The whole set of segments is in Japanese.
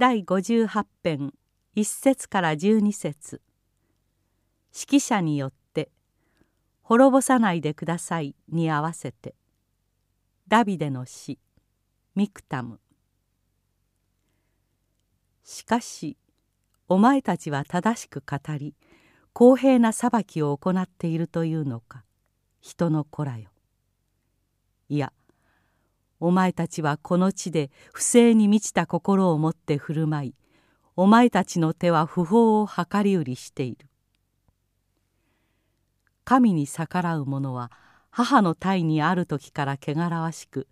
第58編1節から12節。指揮者によって「滅ぼさないでください」に合わせて。ダビデの詩ミクタム。しかしお前たちは正しく語り公平な裁きを行っているというのか人の子らよ。いやお前たちはこの地で不正に満ちた心を持って振る舞いお前たちの手は不法を計り売りしている。神に逆らう者は母の体にある時から汚らわしく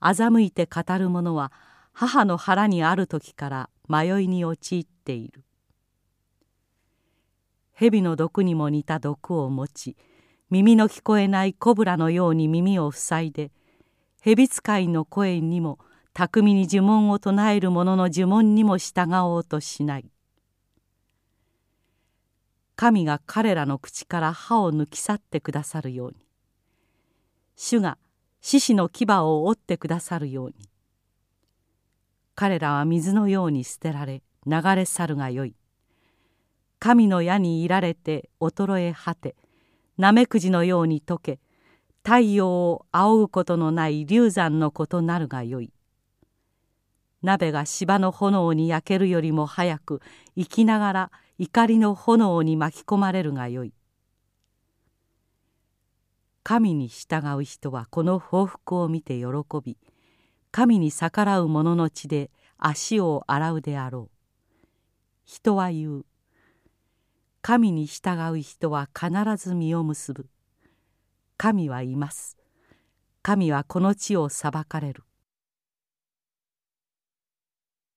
欺いて語る者は母の腹にある時から迷いに陥っている。蛇の毒にも似た毒を持ち耳の聞こえないコブラのように耳を塞いで蛇使いの声にも巧みに呪文を唱える者の呪文にも従おうとしない。神が彼らの口から歯を抜き去ってくださるように。主が獅子の牙を折ってくださるように。彼らは水のように捨てられ流れ去るがよい。神の矢にいられて衰え果てナメクジのように溶け太陽を仰ぐことのない流産のことなるがよい。鍋が芝の炎に焼けるよりも早く生きながら怒りの炎に巻き込まれるがよい。神に従う人はこの報復を見て喜び神に逆らう者の血で足を洗うであろう。人は言う。神に従う人は必ず実を結ぶ。神はいます。神はこの地を裁かれる。